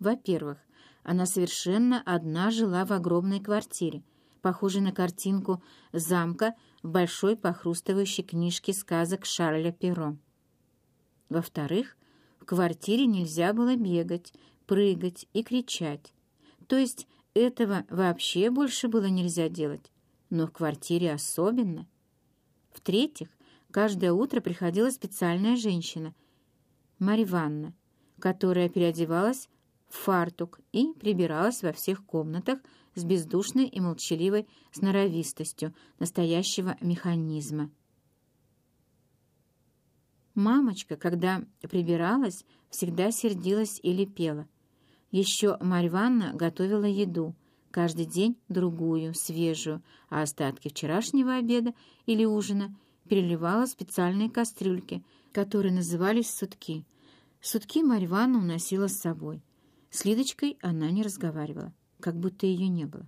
Во-первых, она совершенно одна жила в огромной квартире, похожей на картинку замка в большой похрустывающей книжке сказок Шарля Перро. Во-вторых, в квартире нельзя было бегать, прыгать и кричать. То есть этого вообще больше было нельзя делать, но в квартире особенно. В-третьих, каждое утро приходила специальная женщина, Марья Ивановна, которая переодевалась фартук и прибиралась во всех комнатах с бездушной и молчаливой сноровистостью настоящего механизма. Мамочка, когда прибиралась, всегда сердилась или пела. Еще Марья Ивановна готовила еду, каждый день другую, свежую, а остатки вчерашнего обеда или ужина переливала в специальные кастрюльки, которые назывались сутки. Сутки Марья Ивановна уносила с собой. С Лидочкой она не разговаривала, как будто ее не было.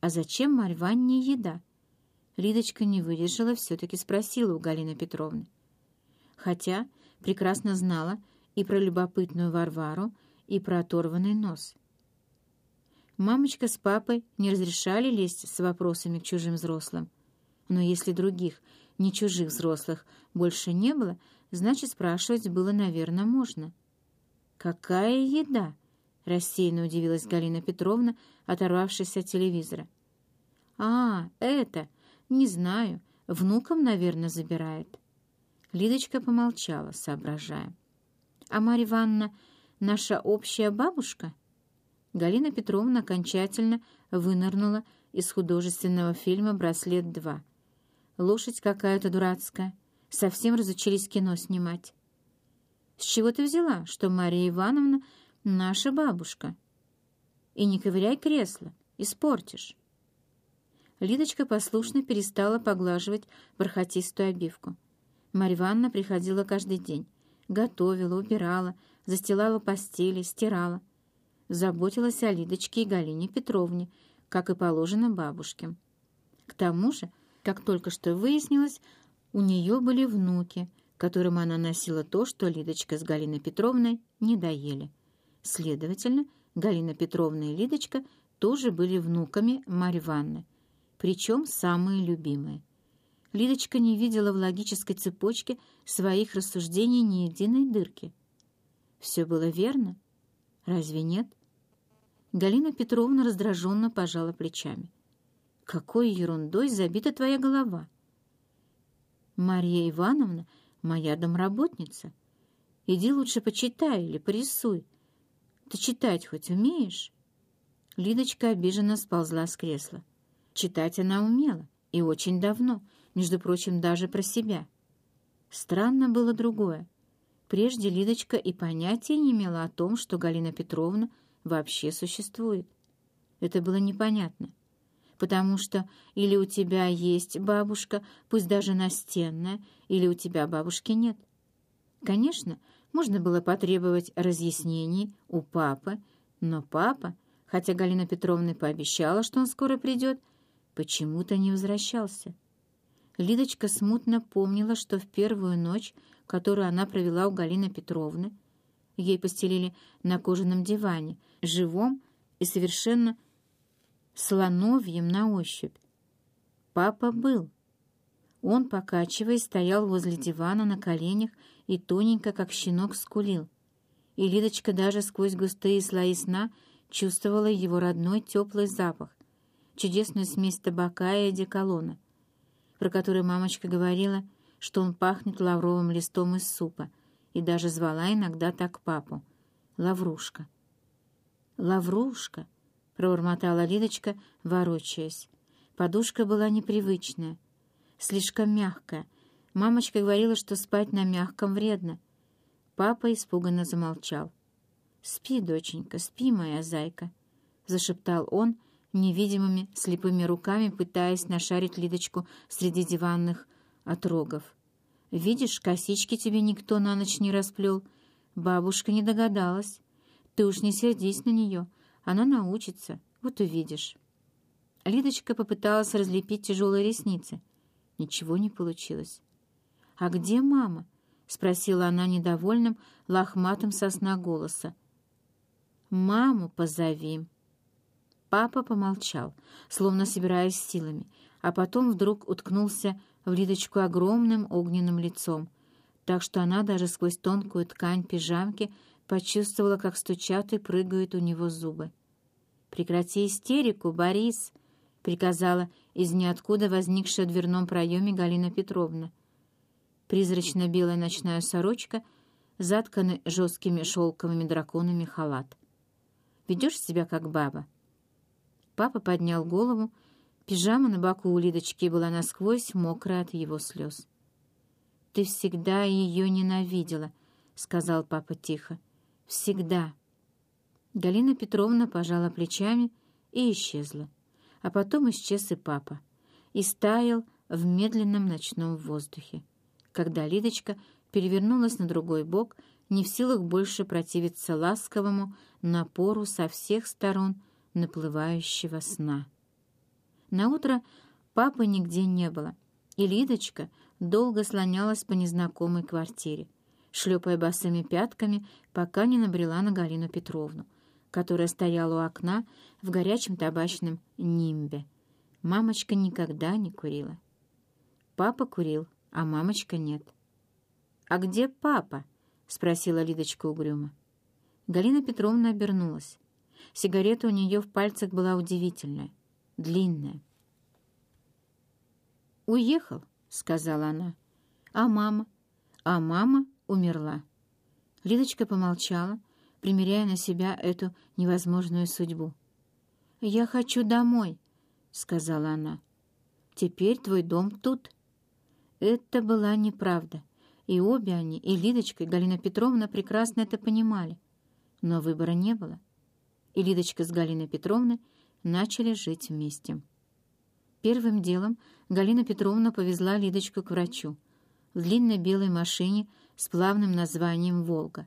«А зачем Ивановне еда?» Лидочка не выдержала, все-таки спросила у Галины Петровны. Хотя прекрасно знала и про любопытную Варвару, и про оторванный нос. Мамочка с папой не разрешали лезть с вопросами к чужим взрослым. Но если других, не чужих взрослых, больше не было, значит, спрашивать было, наверное, можно. «Какая еда?» — рассеянно удивилась Галина Петровна, оторвавшись от телевизора. «А, это, не знаю, внукам, наверное, забирает». Лидочка помолчала, соображая. «А Марья Ивановна наша общая бабушка?» Галина Петровна окончательно вынырнула из художественного фильма «Браслет-2». Лошадь какая-то дурацкая. Совсем разучились кино снимать. «С чего ты взяла, что Мария Ивановна наша бабушка?» «И не ковыряй кресло, испортишь». Лидочка послушно перестала поглаживать бархатистую обивку. Марья Ивановна приходила каждый день. Готовила, убирала, застилала постели, стирала заботилась о Лидочке и Галине Петровне, как и положено бабушке. К тому же, как только что выяснилось, у нее были внуки, которым она носила то, что Лидочка с Галиной Петровной не доели. Следовательно, Галина Петровна и Лидочка тоже были внуками Марьи Ивановны, причем самые любимые. Лидочка не видела в логической цепочке своих рассуждений ни единой дырки. Все было верно, Разве нет? Галина Петровна раздраженно пожала плечами. Какой ерундой забита твоя голова? Марья Ивановна — моя домработница. Иди лучше почитай или порисуй. Ты читать хоть умеешь? Лидочка обиженно сползла с кресла. Читать она умела, и очень давно, между прочим, даже про себя. Странно было другое. Прежде Лидочка и понятия не имела о том, что Галина Петровна вообще существует. Это было непонятно, потому что или у тебя есть бабушка, пусть даже настенная, или у тебя бабушки нет. Конечно, можно было потребовать разъяснений у папы, но папа, хотя Галина Петровна пообещала, что он скоро придет, почему-то не возвращался. Лидочка смутно помнила, что в первую ночь которую она провела у Галины Петровны. Ей постелили на кожаном диване, живом и совершенно слоновьем на ощупь. Папа был. Он, покачиваясь, стоял возле дивана на коленях и тоненько, как щенок, скулил. И Лидочка даже сквозь густые слои сна чувствовала его родной теплый запах, чудесную смесь табака и одеколона, про которую мамочка говорила — что он пахнет лавровым листом из супа, и даже звала иногда так папу. Лаврушка. «Лаврушка!» — пробормотала Лидочка, ворочаясь. Подушка была непривычная, слишком мягкая. Мамочка говорила, что спать на мягком вредно. Папа испуганно замолчал. «Спи, доченька, спи, моя зайка», — зашептал он, невидимыми слепыми руками пытаясь нашарить Лидочку среди диванных отрогов. «Видишь, косички тебе никто на ночь не расплел. Бабушка не догадалась. Ты уж не сердись на нее, она научится, вот увидишь». Лидочка попыталась разлепить тяжелые ресницы. Ничего не получилось. «А где мама?» — спросила она недовольным, лохматым сосна голоса. «Маму позови». Папа помолчал, словно собираясь силами, а потом вдруг уткнулся в Лидочку огромным огненным лицом, так что она даже сквозь тонкую ткань пижамки почувствовала, как стучат и прыгают у него зубы. «Прекрати истерику, Борис!» — приказала из ниоткуда возникшая в дверном проеме Галина Петровна. Призрачно-белая ночная сорочка, затканный жесткими шелковыми драконами халат. «Ведешь себя как баба?» Папа поднял голову, пижама на боку у Лидочки была насквозь мокрая от его слез. «Ты всегда ее ненавидела», — сказал папа тихо. «Всегда». Галина Петровна пожала плечами и исчезла. А потом исчез и папа. И стаял в медленном ночном воздухе. Когда Лидочка перевернулась на другой бок, не в силах больше противиться ласковому напору со всех сторон наплывающего сна. Наутро папы нигде не было, и Лидочка — долго слонялась по незнакомой квартире, шлепая босыми пятками, пока не набрела на Галину Петровну, которая стояла у окна в горячем табачном нимбе. Мамочка никогда не курила. Папа курил, а мамочка нет. «А где папа?» — спросила Лидочка угрюмо. Галина Петровна обернулась. Сигарета у нее в пальцах была удивительная, длинная. «Уехал», — сказала она. «А мама?» «А мама умерла». Лидочка помолчала, примеряя на себя эту невозможную судьбу. «Я хочу домой», — сказала она. «Теперь твой дом тут». Это была неправда, и обе они, и Лидочка, и Галина Петровна прекрасно это понимали. Но выбора не было, и Лидочка с Галиной Петровной начали жить вместе. Первым делом Галина Петровна повезла Лидочку к врачу в длинной белой машине с плавным названием «Волга».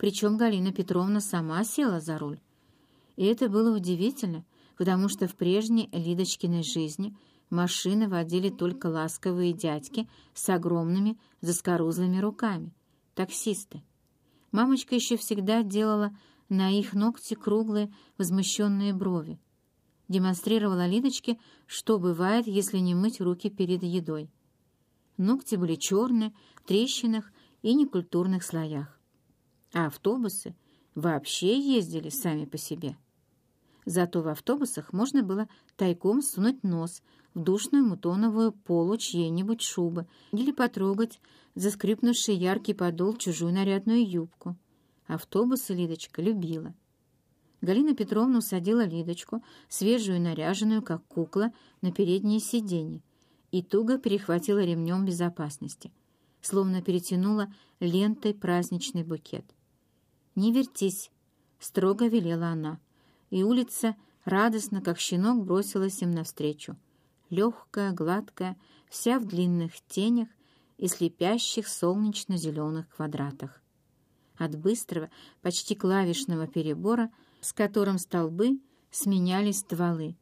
Причем Галина Петровна сама села за руль. И это было удивительно, потому что в прежней Лидочкиной жизни машины водили только ласковые дядьки с огромными заскорузлыми руками, таксисты. Мамочка еще всегда делала на их ногти круглые возмущенные брови, демонстрировала Лидочке, что бывает, если не мыть руки перед едой. Ногти были черные, в трещинах и некультурных слоях. А автобусы вообще ездили сами по себе. Зато в автобусах можно было тайком сунуть нос в душную мутоновую полу чьей-нибудь шубы или потрогать заскрипнувший яркий подол чужую нарядную юбку. Автобусы Лидочка любила. Галина Петровна усадила Лидочку, свежую и наряженную, как кукла, на переднее сиденье и туго перехватила ремнем безопасности, словно перетянула лентой праздничный букет. «Не вертись!» — строго велела она, и улица радостно, как щенок, бросилась им навстречу. Легкая, гладкая, вся в длинных тенях и слепящих солнечно-зеленых квадратах. От быстрого, почти клавишного перебора — с которым столбы сменяли стволы,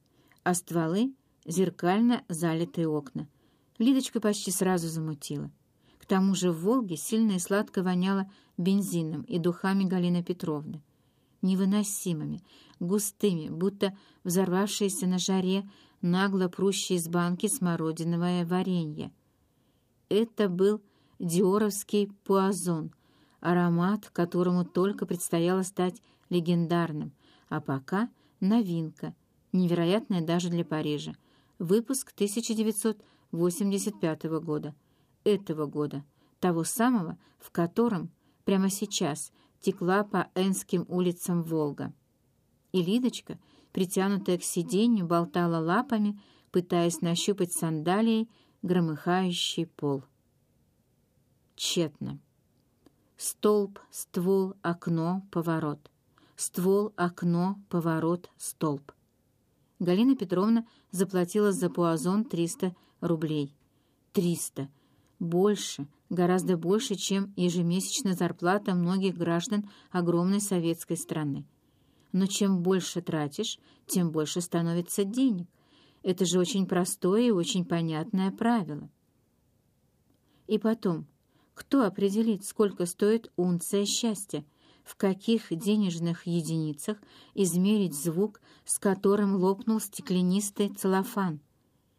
а стволы — зеркально залитые окна. Лидочка почти сразу замутила. Тому же в «Волге» сильно и сладко воняло бензином и духами Галины Петровны. Невыносимыми, густыми, будто взорвавшиеся на жаре, нагло прущие из банки смородиновое варенье. Это был диоровский пуазон, аромат, которому только предстояло стать легендарным, а пока новинка, невероятная даже для Парижа. Выпуск 1985 года, этого года, того самого, в котором прямо сейчас текла по Энским улицам Волга. И Лидочка, притянутая к сиденью, болтала лапами, пытаясь нащупать сандалией громыхающий пол. Тщетно. Столб, ствол, окно, поворот ствол, окно, поворот, столб. Галина Петровна заплатила за пуазон 300 рублей. 300. Больше, гораздо больше, чем ежемесячная зарплата многих граждан огромной советской страны. Но чем больше тратишь, тем больше становится денег. Это же очень простое и очень понятное правило. И потом, кто определит, сколько стоит унция счастья, в каких денежных единицах измерить звук, с которым лопнул стеклянистый целлофан.